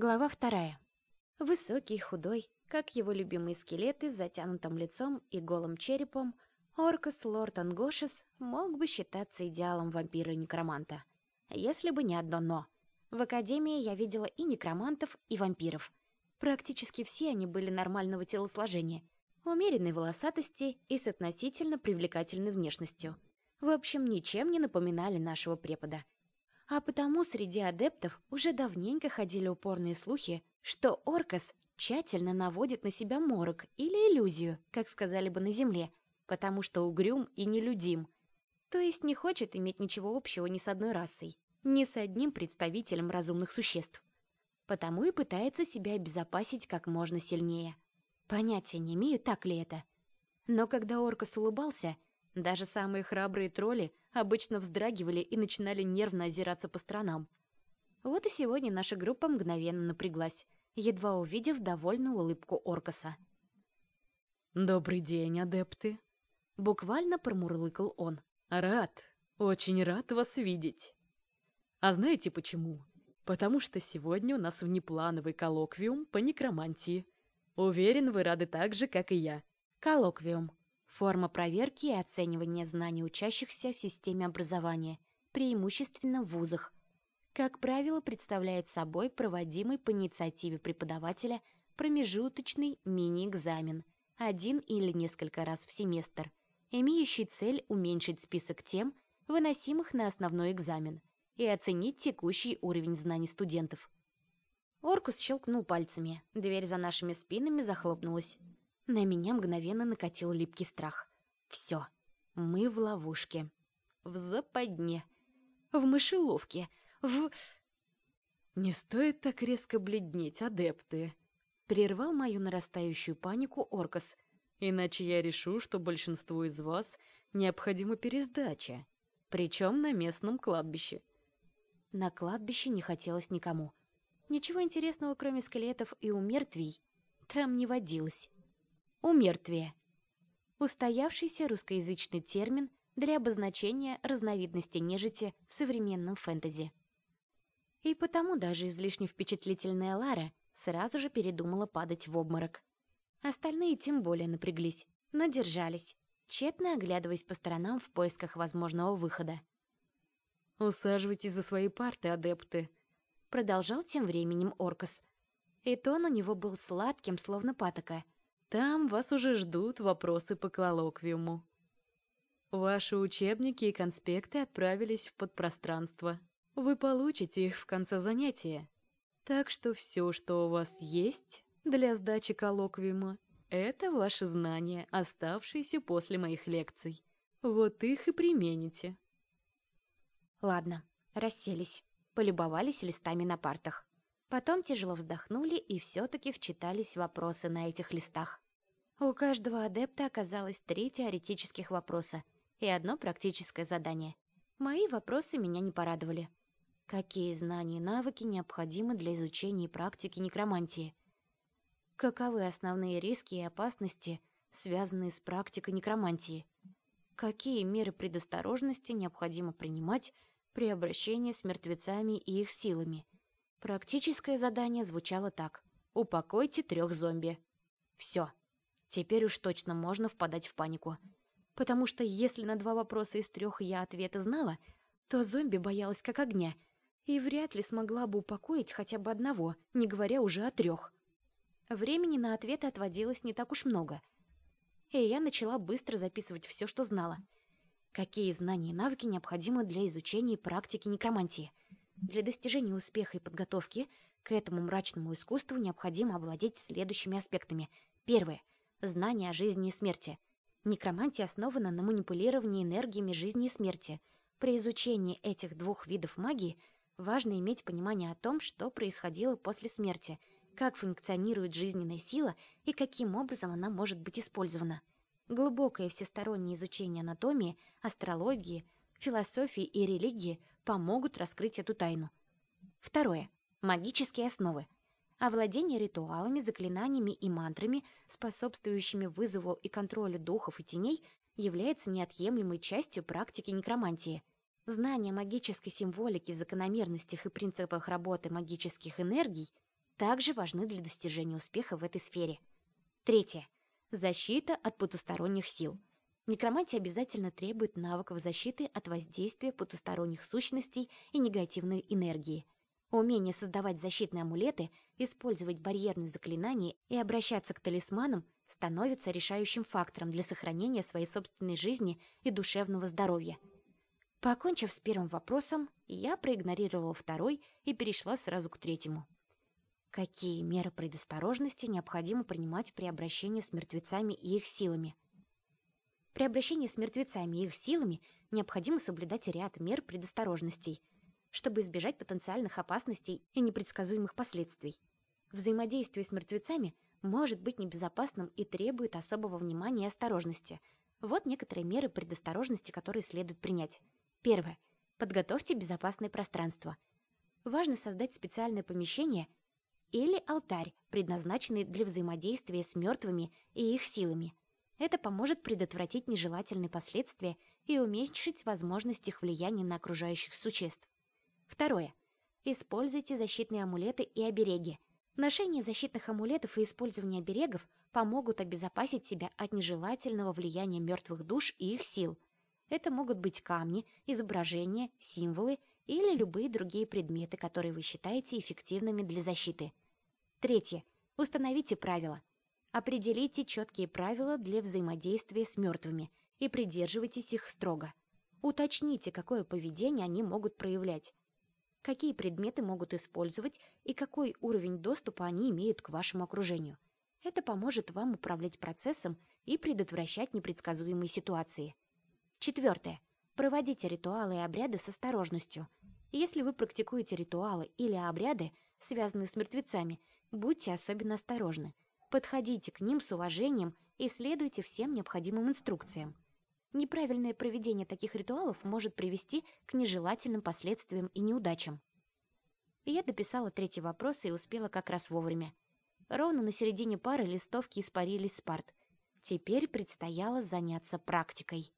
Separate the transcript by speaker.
Speaker 1: Глава вторая. Высокий, худой, как его любимые скелеты с затянутым лицом и голым черепом, Оркас Лорд Ангошес мог бы считаться идеалом вампира-некроманта. Если бы не одно «но». В Академии я видела и некромантов, и вампиров. Практически все они были нормального телосложения, умеренной волосатости и с относительно привлекательной внешностью. В общем, ничем не напоминали нашего препода — а потому среди адептов уже давненько ходили упорные слухи, что Оркас тщательно наводит на себя морок или иллюзию, как сказали бы на Земле, потому что угрюм и нелюдим. То есть не хочет иметь ничего общего ни с одной расой, ни с одним представителем разумных существ. Потому и пытается себя обезопасить как можно сильнее. Понятия не имею, так ли это. Но когда Оркас улыбался, даже самые храбрые тролли обычно вздрагивали и начинали нервно озираться по сторонам. Вот и сегодня наша группа мгновенно напряглась, едва увидев довольную улыбку Оркаса.
Speaker 2: «Добрый день, адепты!»
Speaker 1: Буквально промурлыкал он.
Speaker 2: «Рад, очень рад вас видеть!» «А знаете почему?» «Потому что сегодня у нас внеплановый коллоквиум по некромантии. Уверен, вы рады так же, как и я».
Speaker 1: Коллоквиум Форма проверки и оценивания знаний учащихся в системе образования, преимущественно в вузах. Как правило, представляет собой проводимый по инициативе преподавателя промежуточный мини-экзамен, один или несколько раз в семестр, имеющий цель уменьшить список тем, выносимых на основной экзамен, и оценить текущий уровень знаний студентов. Оркус щелкнул пальцами, дверь за нашими спинами захлопнулась. На меня мгновенно накатил липкий страх. Все, мы в ловушке. В западне. В мышеловке. В...
Speaker 2: «Не стоит так резко бледнеть, адепты!»
Speaker 1: Прервал мою нарастающую панику Оркас.
Speaker 2: «Иначе я решу, что большинству из вас необходима пересдача. Причем на местном кладбище».
Speaker 1: На кладбище не хотелось никому. Ничего интересного, кроме скелетов и умертвий, там не водилось. Умертвие. Устоявшийся русскоязычный термин для обозначения разновидности нежити в современном фэнтези. И потому даже излишне впечатлительная Лара сразу же передумала падать в обморок. Остальные тем более напряглись, но держались, тщетно оглядываясь по сторонам в поисках возможного выхода.
Speaker 2: «Усаживайтесь за свои парты, адепты», —
Speaker 1: продолжал тем временем Оркас. И тон у него был сладким, словно патока —
Speaker 2: там вас уже ждут вопросы по коллоквиуму. Ваши учебники и конспекты отправились в подпространство. Вы получите их в конце занятия. Так что все, что у вас есть для сдачи коллоквиума, это ваши знания, оставшиеся после моих лекций. Вот их и примените.
Speaker 1: Ладно, расселись, полюбовались листами на партах. Потом тяжело вздохнули и все-таки вчитались вопросы на этих листах. У каждого адепта оказалось три теоретических вопроса и одно практическое задание. Мои вопросы меня не порадовали. Какие знания и навыки необходимы для изучения и практики некромантии? Каковы основные риски и опасности, связанные с практикой некромантии? Какие меры предосторожности необходимо принимать при обращении с мертвецами и их силами – Практическое задание звучало так. «Упокойте трех зомби». Все. Теперь уж точно можно впадать в панику. Потому что если на два вопроса из трех я ответы знала, то зомби боялась как огня и вряд ли смогла бы упокоить хотя бы одного, не говоря уже о трех. Времени на ответы отводилось не так уж много. И я начала быстро записывать все, что знала. Какие знания и навыки необходимы для изучения и практики некромантии – для достижения успеха и подготовки к этому мрачному искусству необходимо овладеть следующими аспектами. Первое. Знание о жизни и смерти. Некромантия основана на манипулировании энергиями жизни и смерти. При изучении этих двух видов магии важно иметь понимание о том, что происходило после смерти, как функционирует жизненная сила и каким образом она может быть использована. Глубокое всестороннее изучение анатомии, астрологии, философии и религии помогут раскрыть эту тайну. Второе. Магические основы. Овладение ритуалами, заклинаниями и мантрами, способствующими вызову и контролю духов и теней, является неотъемлемой частью практики некромантии. Знание магической символики, закономерностях и принципах работы магических энергий также важны для достижения успеха в этой сфере. Третье. Защита от потусторонних сил. Некромантия обязательно требует навыков защиты от воздействия потусторонних сущностей и негативной энергии. Умение создавать защитные амулеты, использовать барьерные заклинания и обращаться к талисманам становится решающим фактором для сохранения своей собственной жизни и душевного здоровья. Покончив с первым вопросом, я проигнорировала второй и перешла сразу к третьему. Какие меры предосторожности необходимо принимать при обращении с мертвецами и их силами? При обращении с мертвецами и их силами необходимо соблюдать ряд мер предосторожностей, чтобы избежать потенциальных опасностей и непредсказуемых последствий. Взаимодействие с мертвецами может быть небезопасным и требует особого внимания и осторожности. Вот некоторые меры предосторожности, которые следует принять. Первое. Подготовьте безопасное пространство. Важно создать специальное помещение или алтарь, предназначенный для взаимодействия с мертвыми и их силами. Это поможет предотвратить нежелательные последствия и уменьшить возможность их влияния на окружающих существ. Второе. Используйте защитные амулеты и обереги. Ношение защитных амулетов и использование оберегов помогут обезопасить себя от нежелательного влияния мертвых душ и их сил. Это могут быть камни, изображения, символы или любые другие предметы, которые вы считаете эффективными для защиты. Третье. Установите правила. Определите четкие правила для взаимодействия с мертвыми и придерживайтесь их строго. Уточните, какое поведение они могут проявлять. Какие предметы могут использовать и какой уровень доступа они имеют к вашему окружению. Это поможет вам управлять процессом и предотвращать непредсказуемые ситуации. Четвертое. Проводите ритуалы и обряды с осторожностью. Если вы практикуете ритуалы или обряды, связанные с мертвецами, будьте особенно осторожны. Подходите к ним с уважением и следуйте всем необходимым инструкциям. Неправильное проведение таких ритуалов может привести к нежелательным последствиям и неудачам. Я дописала третий вопрос и успела как раз вовремя. Ровно на середине пары листовки испарились с парт. Теперь предстояло заняться практикой.